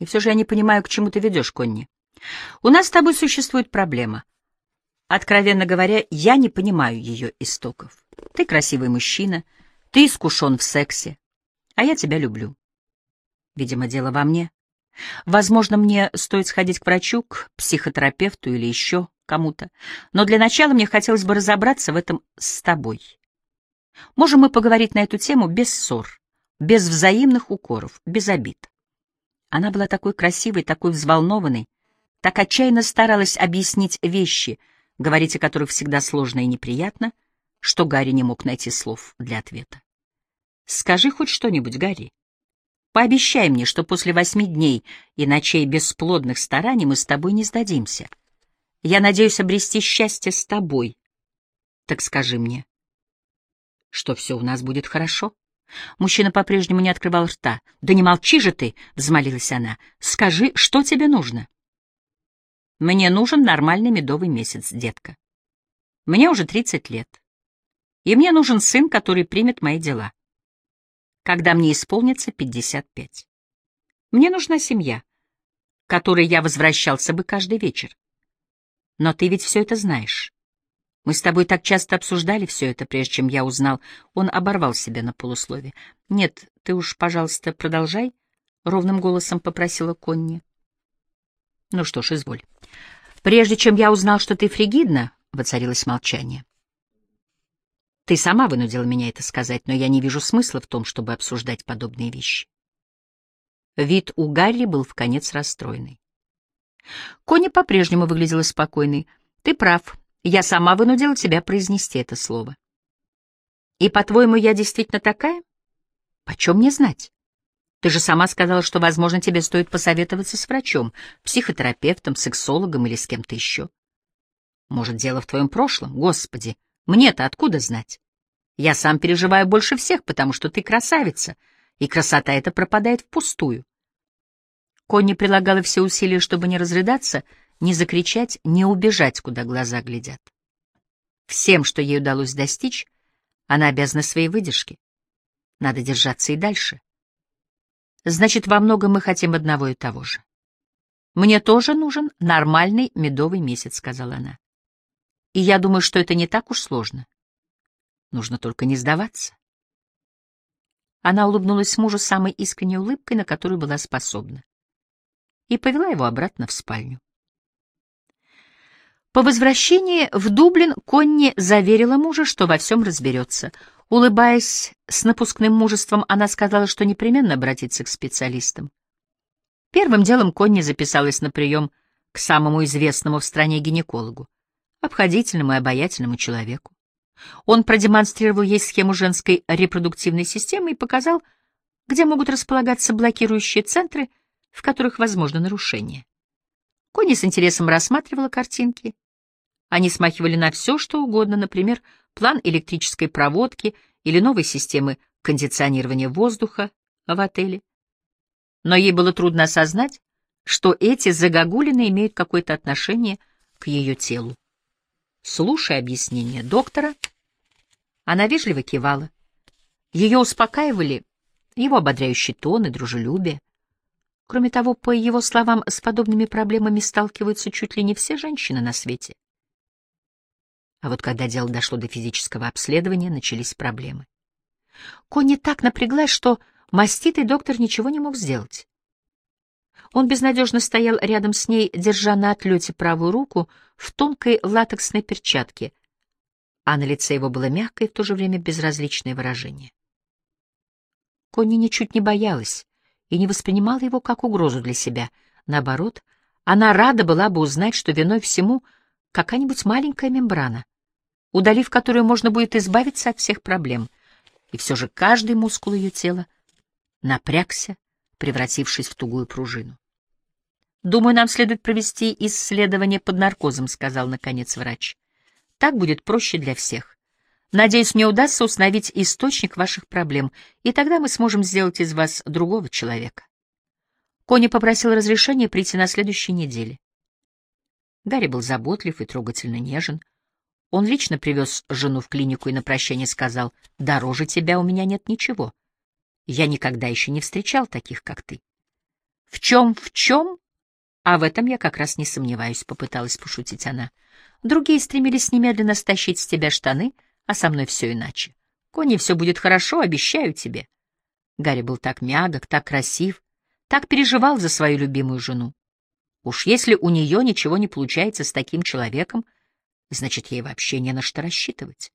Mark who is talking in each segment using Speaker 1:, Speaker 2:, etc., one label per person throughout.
Speaker 1: И все же я не понимаю, к чему ты ведешь, Конни. У нас с тобой существует проблема. Откровенно говоря, я не понимаю ее истоков. Ты красивый мужчина, ты искушен в сексе, а я тебя люблю. Видимо, дело во мне. Возможно, мне стоит сходить к врачу, к психотерапевту или еще кому-то. Но для начала мне хотелось бы разобраться в этом с тобой. Можем мы поговорить на эту тему без ссор, без взаимных укоров, без обид. Она была такой красивой, такой взволнованной, так отчаянно старалась объяснить вещи, говорить о которых всегда сложно и неприятно, что Гарри не мог найти слов для ответа. «Скажи хоть что-нибудь, Гарри. Пообещай мне, что после восьми дней и ночей бесплодных стараний мы с тобой не сдадимся. Я надеюсь обрести счастье с тобой. Так скажи мне, что все у нас будет хорошо?» Мужчина по-прежнему не открывал рта. «Да не молчи же ты!» — взмолилась она. «Скажи, что тебе нужно?» «Мне нужен нормальный медовый месяц, детка. Мне уже тридцать лет. И мне нужен сын, который примет мои дела. Когда мне исполнится пятьдесят пять. Мне нужна семья, которой я возвращался бы каждый вечер. Но ты ведь все это знаешь. Мы с тобой так часто обсуждали все это, прежде чем я узнал. Он оборвал себя на полуслове. Нет, ты уж, пожалуйста, продолжай, — ровным голосом попросила Конни. Ну что ж, изволь. Прежде чем я узнал, что ты фригидна, — воцарилось молчание. Ты сама вынудила меня это сказать, но я не вижу смысла в том, чтобы обсуждать подобные вещи. Вид у Гарри был в конец расстроенный. Конни по-прежнему выглядела спокойной. Ты прав, я сама вынудила тебя произнести это слово. И, по-твоему, я действительно такая? Почем мне знать? Ты же сама сказала, что, возможно, тебе стоит посоветоваться с врачом, психотерапевтом, сексологом или с кем-то еще. Может, дело в твоем прошлом? Господи, мне-то откуда знать? Я сам переживаю больше всех, потому что ты красавица, и красота эта пропадает впустую. Конни прилагала все усилия, чтобы не разрыдаться — не закричать, не убежать, куда глаза глядят. Всем, что ей удалось достичь, она обязана своей выдержке. Надо держаться и дальше. Значит, во многом мы хотим одного и того же. «Мне тоже нужен нормальный медовый месяц», — сказала она. «И я думаю, что это не так уж сложно. Нужно только не сдаваться». Она улыбнулась мужу самой искренней улыбкой, на которую была способна, и повела его обратно в спальню. По возвращении в Дублин Конни заверила мужа, что во всем разберется. Улыбаясь с напускным мужеством, она сказала, что непременно обратится к специалистам. Первым делом Конни записалась на прием к самому известному в стране гинекологу, обходительному и обаятельному человеку. Он продемонстрировал ей схему женской репродуктивной системы и показал, где могут располагаться блокирующие центры, в которых возможно нарушение. Конни с интересом рассматривала картинки. Они смахивали на все, что угодно, например, план электрической проводки или новой системы кондиционирования воздуха в отеле. Но ей было трудно осознать, что эти загогулины имеют какое-то отношение к ее телу. Слушая объяснение доктора, она вежливо кивала. Ее успокаивали его ободряющий тон и дружелюбие. Кроме того, по его словам, с подобными проблемами сталкиваются чуть ли не все женщины на свете. А вот когда дело дошло до физического обследования, начались проблемы. Конни так напряглась, что маститый доктор ничего не мог сделать. Он безнадежно стоял рядом с ней, держа на отлете правую руку в тонкой латексной перчатке, а на лице его было мягкое и в то же время безразличное выражение. Конни ничуть не боялась и не воспринимала его как угрозу для себя. Наоборот, она рада была бы узнать, что виной всему какая-нибудь маленькая мембрана, удалив которую можно будет избавиться от всех проблем. И все же каждый мускул ее тела напрягся, превратившись в тугую пружину. «Думаю, нам следует провести исследование под наркозом», — сказал, наконец, врач. «Так будет проще для всех. Надеюсь, мне удастся установить источник ваших проблем, и тогда мы сможем сделать из вас другого человека. Кони попросил разрешения прийти на следующей неделе. Гарри был заботлив и трогательно нежен. Он лично привез жену в клинику и на прощание сказал, «Дороже тебя у меня нет ничего. Я никогда еще не встречал таких, как ты». В чем, в чем? А в этом я как раз не сомневаюсь, — попыталась пошутить она. Другие стремились немедленно стащить с тебя штаны, а со мной все иначе. Кони, все будет хорошо, обещаю тебе. Гарри был так мягок, так красив, так переживал за свою любимую жену. Уж если у нее ничего не получается с таким человеком, значит, ей вообще не на что рассчитывать.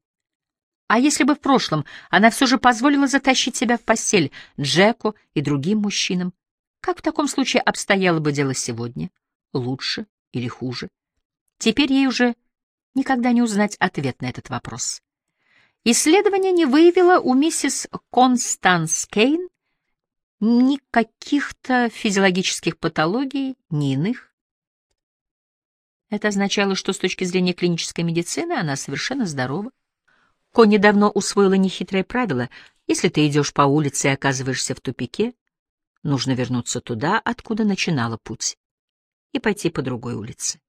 Speaker 1: А если бы в прошлом она все же позволила затащить себя в постель Джеку и другим мужчинам, как в таком случае обстояло бы дело сегодня? Лучше или хуже? Теперь ей уже никогда не узнать ответ на этот вопрос. Исследование не выявило у миссис Констанс Кейн ни каких-то физиологических патологий, ни иных. Это означало, что с точки зрения клинической медицины она совершенно здорова. Конни давно усвоила нехитрое правило. Если ты идешь по улице и оказываешься в тупике, нужно вернуться туда, откуда начинала путь, и пойти по другой улице.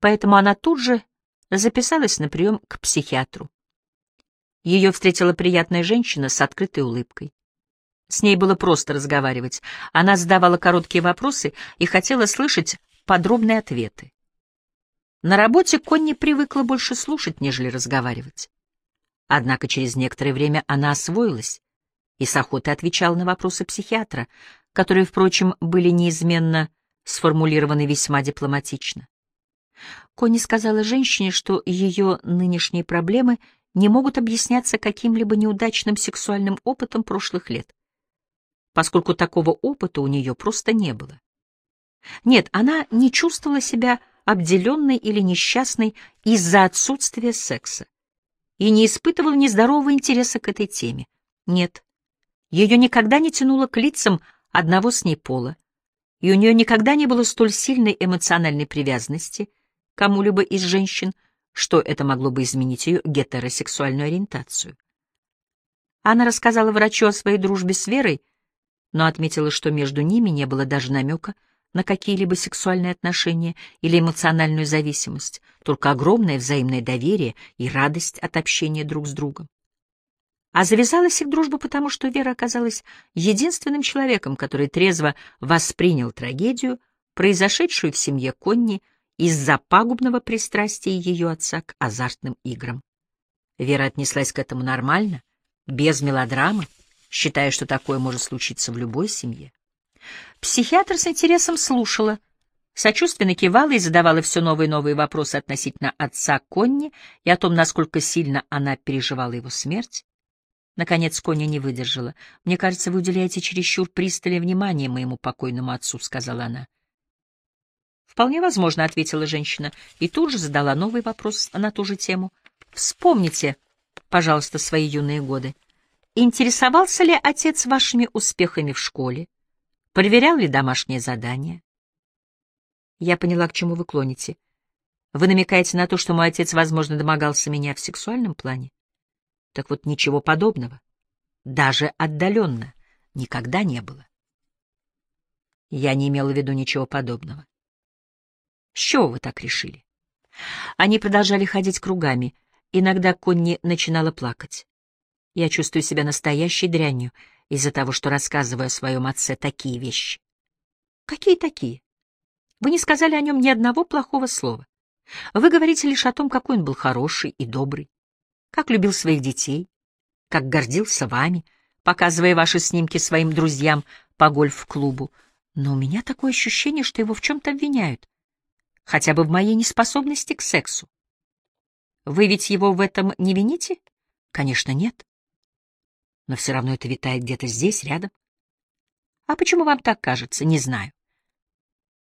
Speaker 1: Поэтому она тут же записалась на прием к психиатру. Ее встретила приятная женщина с открытой улыбкой. С ней было просто разговаривать. Она задавала короткие вопросы и хотела слышать подробные ответы. На работе Конни привыкла больше слушать, нежели разговаривать. Однако через некоторое время она освоилась и с охотой отвечала на вопросы психиатра, которые, впрочем, были неизменно сформулированы весьма дипломатично. Конни сказала женщине, что ее нынешние проблемы не могут объясняться каким-либо неудачным сексуальным опытом прошлых лет поскольку такого опыта у нее просто не было. Нет, она не чувствовала себя обделенной или несчастной из-за отсутствия секса и не испытывала нездорового интереса к этой теме. Нет, ее никогда не тянуло к лицам одного с ней пола, и у нее никогда не было столь сильной эмоциональной привязанности к кому-либо из женщин, что это могло бы изменить ее гетеросексуальную ориентацию. Она рассказала врачу о своей дружбе с Верой, но отметила, что между ними не было даже намека на какие-либо сексуальные отношения или эмоциональную зависимость, только огромное взаимное доверие и радость от общения друг с другом. А завязалась их дружба потому, что Вера оказалась единственным человеком, который трезво воспринял трагедию, произошедшую в семье Конни из-за пагубного пристрастия ее отца к азартным играм. Вера отнеслась к этому нормально, без мелодрамы, считая, что такое может случиться в любой семье. Психиатр с интересом слушала, сочувственно кивала и задавала все новые и новые вопросы относительно отца Конни и о том, насколько сильно она переживала его смерть. Наконец Конни не выдержала. «Мне кажется, вы уделяете чересчур пристальное внимание моему покойному отцу», — сказала она. «Вполне возможно», — ответила женщина, и тут же задала новый вопрос на ту же тему. «Вспомните, пожалуйста, свои юные годы. Интересовался ли отец вашими успехами в школе? Проверял ли домашнее задание? Я поняла, к чему вы клоните. Вы намекаете на то, что мой отец, возможно, домогался меня в сексуальном плане? Так вот, ничего подобного. Даже отдаленно. Никогда не было. Я не имела в виду ничего подобного. С чего вы так решили? Они продолжали ходить кругами. Иногда Конни начинала плакать. Я чувствую себя настоящей дрянью из-за того, что рассказываю о своем отце такие вещи. Какие такие? Вы не сказали о нем ни одного плохого слова. Вы говорите лишь о том, какой он был хороший и добрый, как любил своих детей, как гордился вами, показывая ваши снимки своим друзьям по гольф-клубу. Но у меня такое ощущение, что его в чем-то обвиняют, хотя бы в моей неспособности к сексу. Вы ведь его в этом не вините? Конечно, нет но все равно это витает где-то здесь, рядом. А почему вам так кажется, не знаю.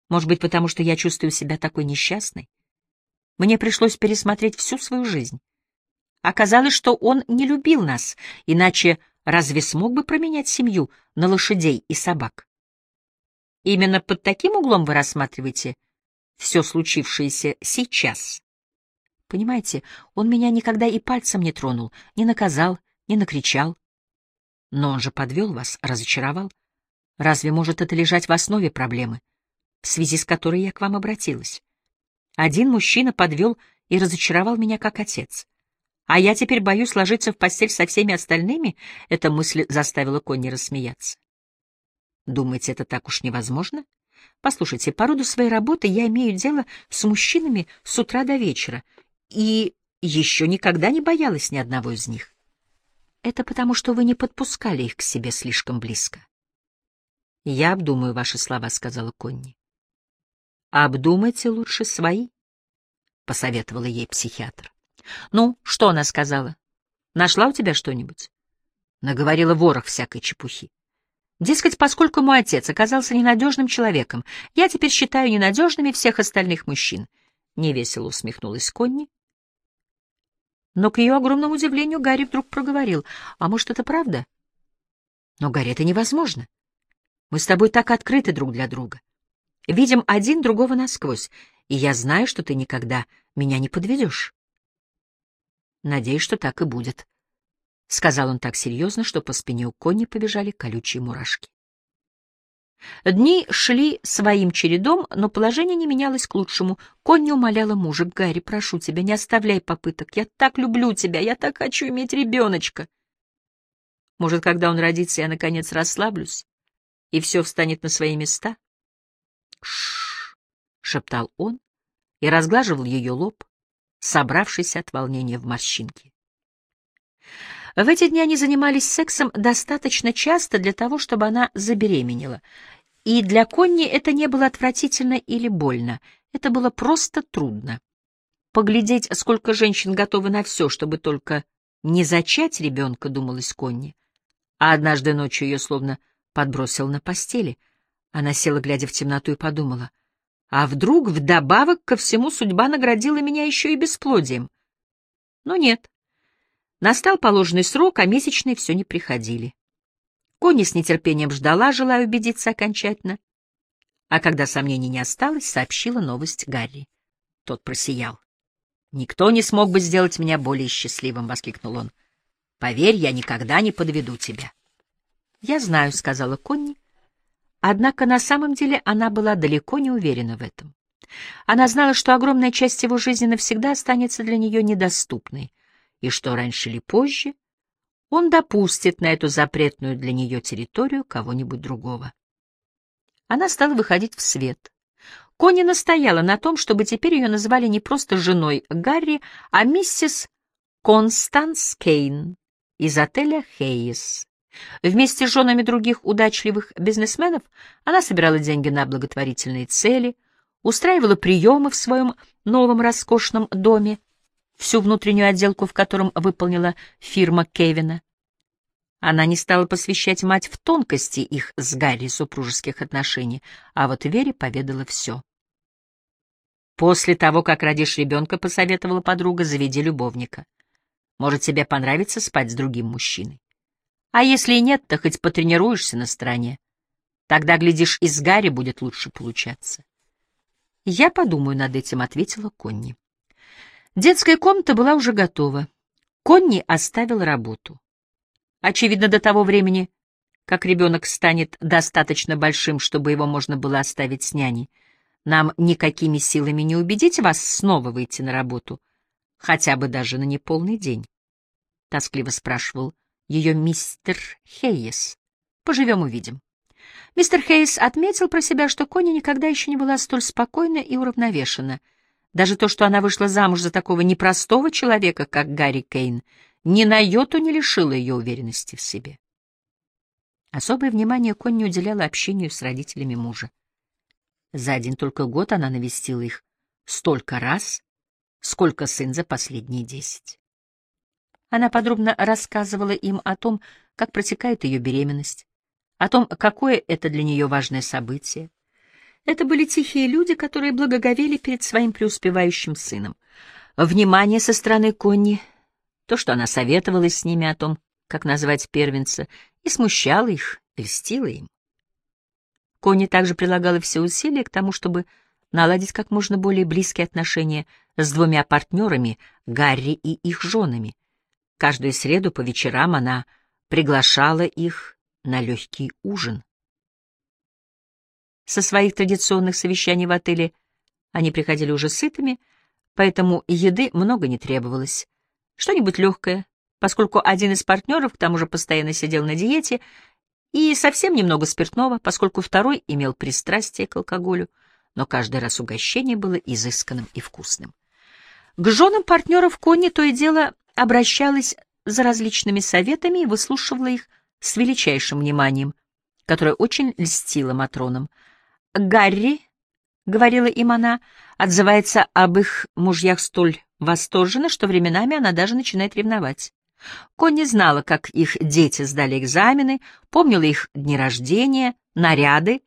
Speaker 1: Может быть, потому что я чувствую себя такой несчастной? Мне пришлось пересмотреть всю свою жизнь. Оказалось, что он не любил нас, иначе разве смог бы променять семью на лошадей и собак? Именно под таким углом вы рассматриваете все случившееся сейчас. Понимаете, он меня никогда и пальцем не тронул, не наказал, не накричал. Но он же подвел вас, разочаровал. Разве может это лежать в основе проблемы, в связи с которой я к вам обратилась? Один мужчина подвел и разочаровал меня как отец. А я теперь боюсь ложиться в постель со всеми остальными? Эта мысль заставила Конни рассмеяться. Думаете, это так уж невозможно? Послушайте, по роду своей работы я имею дело с мужчинами с утра до вечера, и еще никогда не боялась ни одного из них. Это потому, что вы не подпускали их к себе слишком близко. Я обдумаю ваши слова, — сказала Конни. Обдумайте лучше свои, — посоветовала ей психиатр. Ну, что она сказала? Нашла у тебя что-нибудь? Наговорила ворох всякой чепухи. Дескать, поскольку мой отец оказался ненадежным человеком, я теперь считаю ненадежными всех остальных мужчин. Невесело усмехнулась Конни. Но к ее огромному удивлению Гарри вдруг проговорил. А может, это правда? Но, Гарри, это невозможно. Мы с тобой так открыты друг для друга. Видим один другого насквозь, и я знаю, что ты никогда меня не подведешь. Надеюсь, что так и будет. — сказал он так серьезно, что по спине у Конни побежали колючие мурашки. Дни шли своим чередом, но положение не менялось к лучшему. Конни умоляла мужа, «Гарри, прошу тебя, не оставляй попыток. Я так люблю тебя, я так хочу иметь ребеночка». Может, когда он родится, я, наконец, расслаблюсь, и все встанет на свои места? Ш, шептал он и разглаживал ее лоб, собравшись от волнения в морщинки. В эти дни они занимались сексом достаточно часто для того, чтобы она забеременела. И для Конни это не было отвратительно или больно, это было просто трудно. Поглядеть, сколько женщин готовы на все, чтобы только не зачать ребенка, думалась Конни. А однажды ночью ее словно подбросил на постели. Она села, глядя в темноту, и подумала, а вдруг вдобавок ко всему судьба наградила меня еще и бесплодием? Но нет. Настал положенный срок, а месячные все не приходили. Конни с нетерпением ждала, желая убедиться окончательно. А когда сомнений не осталось, сообщила новость Гарри. Тот просиял. «Никто не смог бы сделать меня более счастливым», — воскликнул он. «Поверь, я никогда не подведу тебя». «Я знаю», — сказала Конни. Однако на самом деле она была далеко не уверена в этом. Она знала, что огромная часть его жизни навсегда останется для нее недоступной — и что раньше или позже он допустит на эту запретную для нее территорию кого-нибудь другого. Она стала выходить в свет. Конни настояла на том, чтобы теперь ее называли не просто женой Гарри, а миссис Констанс Кейн из отеля «Хейс». Вместе с женами других удачливых бизнесменов она собирала деньги на благотворительные цели, устраивала приемы в своем новом роскошном доме, всю внутреннюю отделку в котором выполнила фирма Кевина. Она не стала посвящать мать в тонкости их с Гарри супружеских отношений, а вот Вере поведала все. После того, как родишь ребенка, посоветовала подруга, заведи любовника. Может, тебе понравится спать с другим мужчиной. А если и нет, то хоть потренируешься на стороне. Тогда, глядишь, и с Гарри будет лучше получаться. Я подумаю над этим, — ответила Конни. Детская комната была уже готова. Конни оставил работу. Очевидно, до того времени, как ребенок станет достаточно большим, чтобы его можно было оставить с няней, нам никакими силами не убедить вас снова выйти на работу, хотя бы даже на неполный день. Тоскливо спрашивал ее мистер Хейес. Поживем — увидим. Мистер Хейс отметил про себя, что Конни никогда еще не была столь спокойна и уравновешена — даже то, что она вышла замуж за такого непростого человека, как Гарри Кейн, ни на йоту не лишило ее уверенности в себе. Особое внимание Конни уделяла общению с родителями мужа. За один только год она навестила их столько раз, сколько сын за последние десять. Она подробно рассказывала им о том, как протекает ее беременность, о том, какое это для нее важное событие, это были тихие люди, которые благоговели перед своим преуспевающим сыном. Внимание со стороны Конни, то, что она советовалась с ними о том, как назвать первенца, и смущало их, льстило им. Конни также прилагала все усилия к тому, чтобы наладить как можно более близкие отношения с двумя партнерами, Гарри и их женами. Каждую среду по вечерам она приглашала их на легкий ужин. Со своих традиционных совещаний в отеле они приходили уже сытыми, поэтому еды много не требовалось. Что-нибудь легкое, поскольку один из партнеров к тому же постоянно сидел на диете, и совсем немного спиртного, поскольку второй имел пристрастие к алкоголю, но каждый раз угощение было изысканным и вкусным. К женам партнеров Конни то и дело обращалась за различными советами и выслушивала их с величайшим вниманием, которое очень льстило Матронам. «Гарри», — говорила им она, — отзывается об их мужьях столь восторженно, что временами она даже начинает ревновать. Конни знала, как их дети сдали экзамены, помнила их дни рождения, наряды,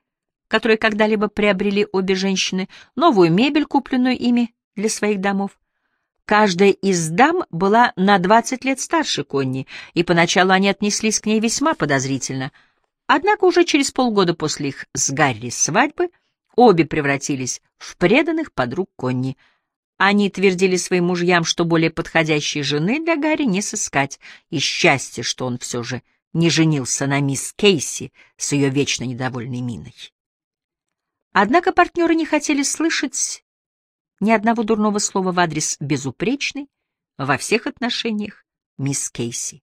Speaker 1: которые когда-либо приобрели обе женщины, новую мебель, купленную ими для своих домов. Каждая из дам была на 20 лет старше Конни, и поначалу они отнеслись к ней весьма подозрительно. Однако уже через полгода после их с Гарри свадьбы обе превратились в преданных подруг Конни — они твердили своим мужьям, что более подходящей жены для Гарри не сыскать, и счастье, что он все же не женился на мисс Кейси с ее вечно недовольной миной. Однако партнеры не хотели слышать ни одного дурного слова в адрес безупречной во всех отношениях мисс Кейси.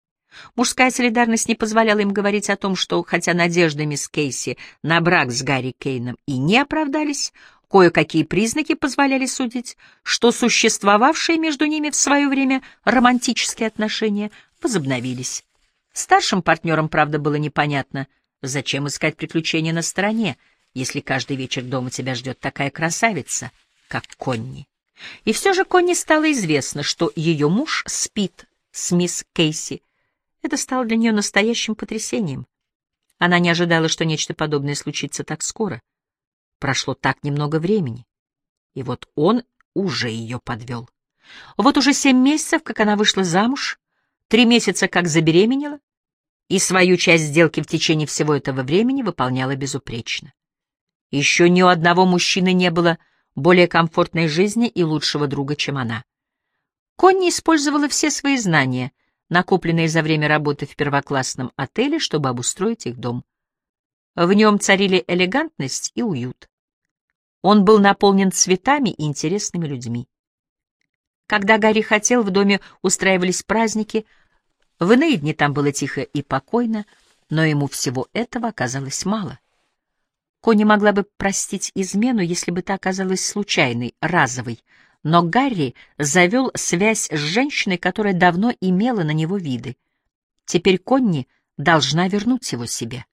Speaker 1: Мужская солидарность не позволяла им говорить о том, что, хотя надежды мисс Кейси на брак с Гарри Кейном и не оправдались, Кое-какие признаки позволяли судить, что существовавшие между ними в свое время романтические отношения возобновились. Старшим партнерам, правда, было непонятно, зачем искать приключения на стороне, если каждый вечер дома тебя ждет такая красавица, как Конни. И все же Конни стало известно, что ее муж спит с мисс Кейси. Это стало для нее настоящим потрясением. Она не ожидала, что нечто подобное случится так скоро. Прошло так немного времени, и вот он уже ее подвел. Вот уже семь месяцев, как она вышла замуж, три месяца, как забеременела, и свою часть сделки в течение всего этого времени выполняла безупречно. Еще ни у одного мужчины не было более комфортной жизни и лучшего друга, чем она. Конни использовала все свои знания, накопленные за время работы в первоклассном отеле, чтобы обустроить их дом. В нем царили элегантность и уют. Он был наполнен цветами и интересными людьми. Когда Гарри хотел, в доме устраивались праздники, в иные дни там было тихо и покойно, но ему всего этого оказалось мало. Кони могла бы простить измену, если бы та оказалась случайной, разовой, но Гарри завел связь с женщиной, которая давно имела на него виды. Теперь Конни должна вернуть его себе.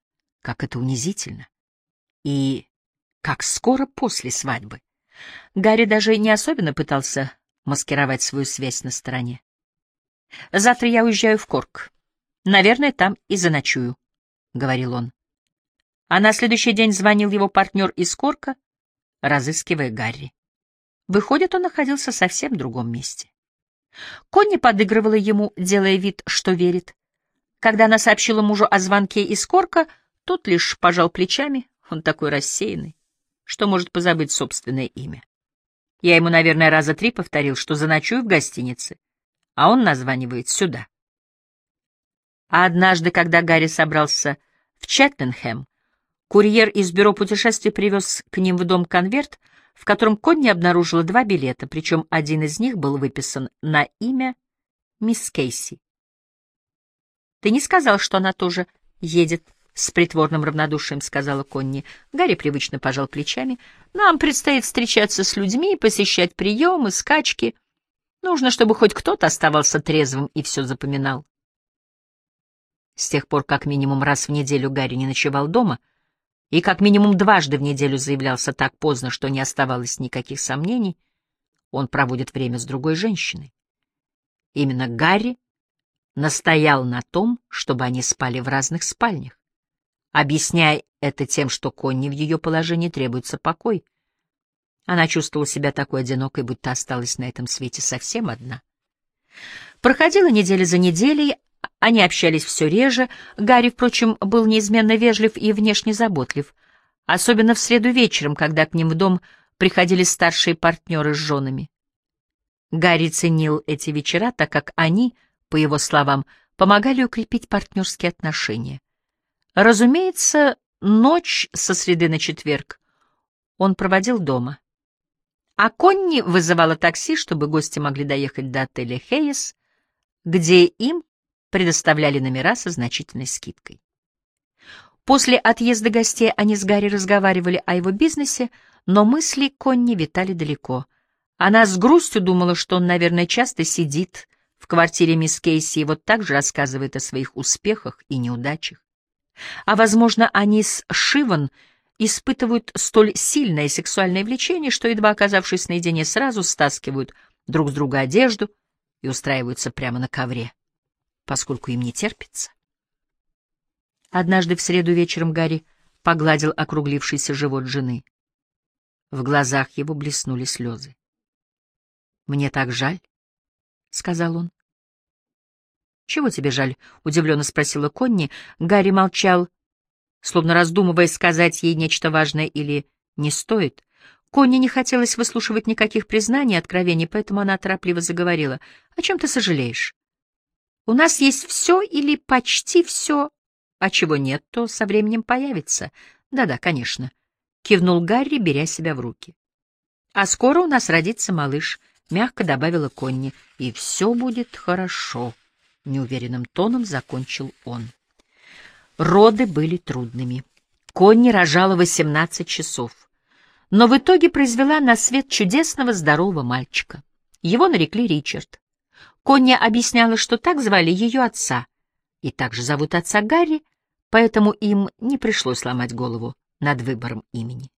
Speaker 1: Как это унизительно. И как скоро после свадьбы. Гарри даже не особенно пытался маскировать свою связь на стороне. «Завтра я уезжаю в Корк. Наверное, там и заночую», — говорил он. А на следующий день звонил его партнер из Корка, разыскивая Гарри. Выходит, он находился совсем другом месте. Конни подыгрывала ему, делая вид, что верит. Когда она сообщила мужу о звонке из Корка, тот лишь пожал плечами, он такой рассеянный, что может позабыть собственное имя. Я ему, наверное, раза три повторил, что заночую в гостинице, а он названивает сюда. А однажды, когда Гарри собрался в Чаттенхэм, курьер из бюро путешествий привез к ним в дом конверт, в котором Конни обнаружила два билета, причем один из них был выписан на имя мисс Кейси. «Ты не сказал, что она тоже едет — с притворным равнодушием сказала Конни. Гарри привычно пожал плечами. «Нам предстоит встречаться с людьми, посещать приемы, скачки. Нужно, чтобы хоть кто-то оставался трезвым и все запоминал». С тех пор, как минимум раз в неделю Гарри не ночевал дома, и как минимум дважды в неделю заявлялся так поздно, что не оставалось никаких сомнений, он проводит время с другой женщиной. Именно Гарри настоял на том, чтобы они спали в разных спальнях объясняя это тем, что Конни в ее положении требуется покой. Она чувствовала себя такой одинокой, будто осталась на этом свете совсем одна. Проходила неделя за неделей, они общались все реже. Гарри, впрочем, был неизменно вежлив и внешне заботлив, особенно в среду вечером, когда к ним в дом приходили старшие партнеры с женами. Гарри ценил эти вечера, так как они, по его словам, помогали укрепить партнерские отношения. Разумеется, ночь со среды на четверг он проводил дома. А Конни вызывала такси, чтобы гости могли доехать до отеля «Хейс», где им предоставляли номера со значительной скидкой. После отъезда гостей они с Гарри разговаривали о его бизнесе, но мысли Конни витали далеко. Она с грустью думала, что он, наверное, часто сидит в квартире мисс Кейси и вот так же рассказывает о своих успехах и неудачах. А, возможно, они с Шиван испытывают столь сильное сексуальное влечение, что, едва оказавшись наедине, сразу стаскивают друг с друга одежду и устраиваются прямо на ковре, поскольку им не терпится. Однажды в среду вечером Гарри погладил округлившийся живот жены. В глазах его блеснули слезы. «Мне так жаль», — сказал он. «Чего тебе жаль?» — удивленно спросила Конни. Гарри молчал, словно раздумывая, сказать ей нечто важное или не стоит. Конни не хотелось выслушивать никаких признаний и откровений, поэтому она торопливо заговорила. «О чем ты сожалеешь? У нас есть все или почти все, а чего нет, то со временем появится. Да-да, конечно», — кивнул Гарри, беря себя в руки. «А скоро у нас родится малыш», — мягко добавила Конни, — «и все будет хорошо». — неуверенным тоном закончил он. Роды были трудными. Конни рожала 18 часов, но в итоге произвела на свет чудесного здорового мальчика. Его нарекли Ричард. Конни объясняла, что так звали ее отца, и также зовут отца Гарри, поэтому им не пришлось ломать голову над выбором имени.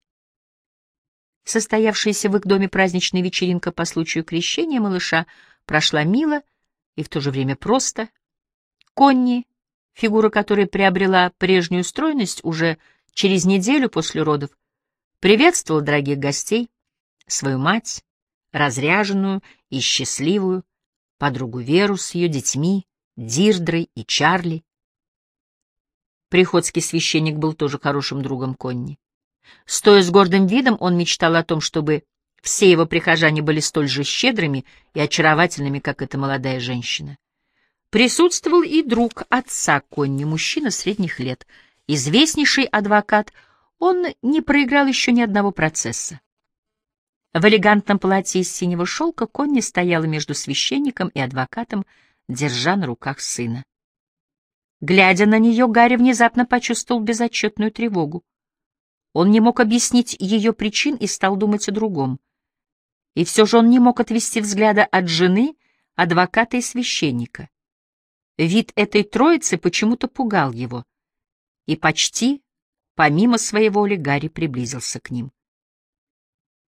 Speaker 1: Состоявшаяся в их доме праздничная вечеринка по случаю крещения малыша прошла мило, и в то же время просто. Конни, фигура которой приобрела прежнюю стройность уже через неделю после родов, приветствовала дорогих гостей, свою мать, разряженную и счастливую, подругу Веру с ее детьми, Дирдрой и Чарли. Приходский священник был тоже хорошим другом Конни. Стоя с гордым видом, он мечтал о том, чтобы все его прихожане были столь же щедрыми и очаровательными, как эта молодая женщина. Присутствовал и друг отца Конни, мужчина средних лет, известнейший адвокат, он не проиграл еще ни одного процесса. В элегантном платье из синего шелка Конни стояла между священником и адвокатом, держа на руках сына. Глядя на нее, Гарри внезапно почувствовал безотчетную тревогу. Он не мог объяснить ее причин и стал думать о другом. И все же он не мог отвести взгляда от жены, адвоката и священника. Вид этой троицы почему-то пугал его. И почти, помимо своей воли, Гарри приблизился к ним.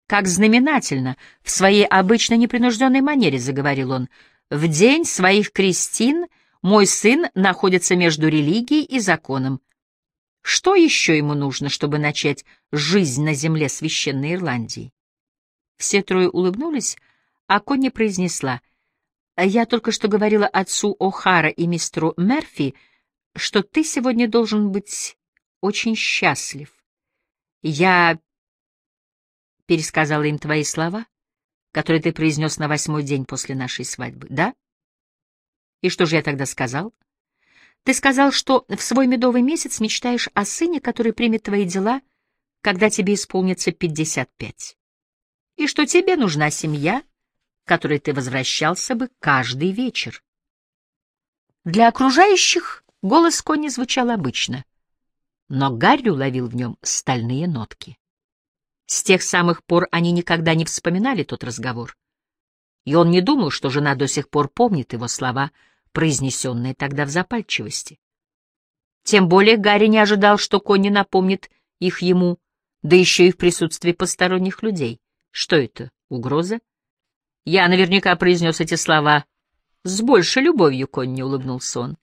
Speaker 1: «Как знаменательно!» — в своей обычно непринужденной манере заговорил он. «В день своих крестин мой сын находится между религией и законом. Что еще ему нужно, чтобы начать жизнь на земле священной Ирландии?» Все трое улыбнулись, а Конни произнесла. «Я только что говорила отцу О'Хара и мистеру Мерфи, что ты сегодня должен быть очень счастлив. Я пересказала им твои слова, которые ты произнес на восьмой день после нашей свадьбы, да? И что же я тогда сказал? Ты сказал, что в свой медовый месяц мечтаешь о сыне, который примет твои дела, когда тебе исполнится пятьдесят пять и что тебе нужна семья, которой ты возвращался бы каждый вечер. Для окружающих голос Конни звучал обычно, но Гарри уловил в нем стальные нотки. С тех самых пор они никогда не вспоминали тот разговор, и он не думал, что жена до сих пор помнит его слова, произнесенные тогда в запальчивости. Тем более Гарри не ожидал, что Конни напомнит их ему, да еще и в присутствии посторонних людей. Что это, угроза? Я наверняка произнес эти слова с большей любовью, Конни улыбнулся он.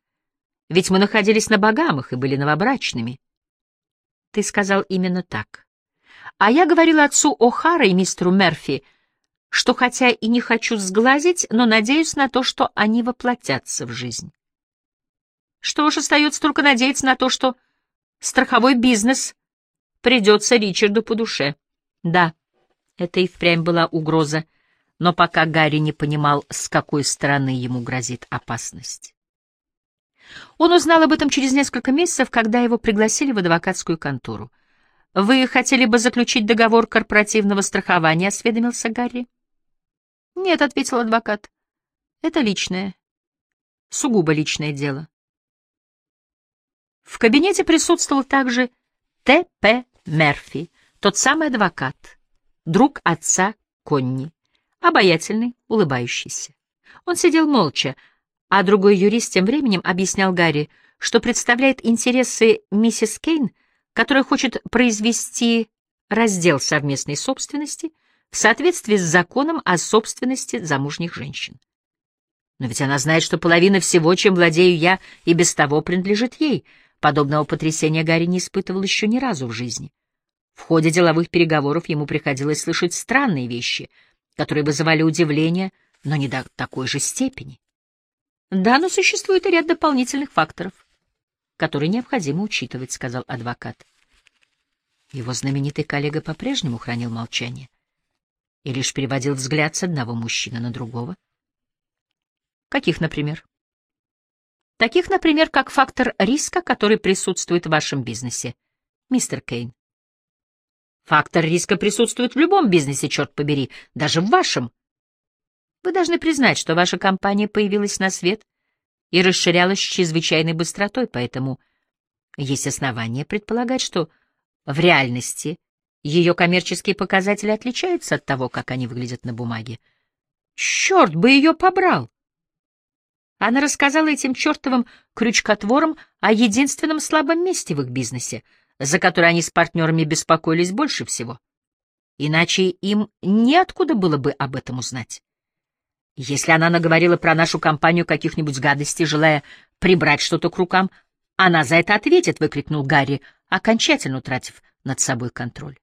Speaker 1: Ведь мы находились на богамах и были новобрачными. Ты сказал именно так. А я говорила отцу О'Хара и мистеру Мерфи, что хотя и не хочу сглазить, но надеюсь на то, что они воплотятся в жизнь. Что ж, остается только надеяться на то, что страховой бизнес придется Ричарду по душе. Да. Это и впрямь была угроза, но пока Гарри не понимал, с какой стороны ему грозит опасность. Он узнал об этом через несколько месяцев, когда его пригласили в адвокатскую контору. «Вы хотели бы заключить договор корпоративного страхования?» — осведомился Гарри. «Нет», — ответил адвокат. «Это личное, сугубо личное дело». В кабинете присутствовал также Т.П. Мерфи, тот самый адвокат, друг отца Конни, обаятельный, улыбающийся. Он сидел молча, а другой юрист тем временем объяснял Гарри, что представляет интересы миссис Кейн, которая хочет произвести раздел совместной собственности в соответствии с законом о собственности замужних женщин. Но ведь она знает, что половина всего, чем владею я, и без того принадлежит ей. Подобного потрясения Гарри не испытывал еще ни разу в жизни. В ходе деловых переговоров ему приходилось слышать странные вещи, которые вызывали удивление, но не до такой же степени. Да, но существует и ряд дополнительных факторов, которые необходимо учитывать, — сказал адвокат. Его знаменитый коллега по-прежнему хранил молчание и лишь переводил взгляд с одного мужчины на другого. Каких, например? Таких, например, как фактор риска, который присутствует в вашем бизнесе, мистер Кейн. Фактор риска присутствует в любом бизнесе, черт побери, даже в вашем. Вы должны признать, что ваша компания появилась на свет и расширялась с чрезвычайной быстротой, поэтому есть основания предполагать, что в реальности ее коммерческие показатели отличаются от того, как они выглядят на бумаге. Черт бы ее побрал! Она рассказала этим чертовым крючкотворам о единственном слабом месте в их бизнесе, за которое они с партнерами беспокоились больше всего. Иначе им неоткуда было бы об этом узнать. Если она наговорила про нашу компанию каких-нибудь гадостей, желая прибрать что-то к рукам, она за это ответит, — выкрикнул Гарри, окончательно утратив над собой контроль.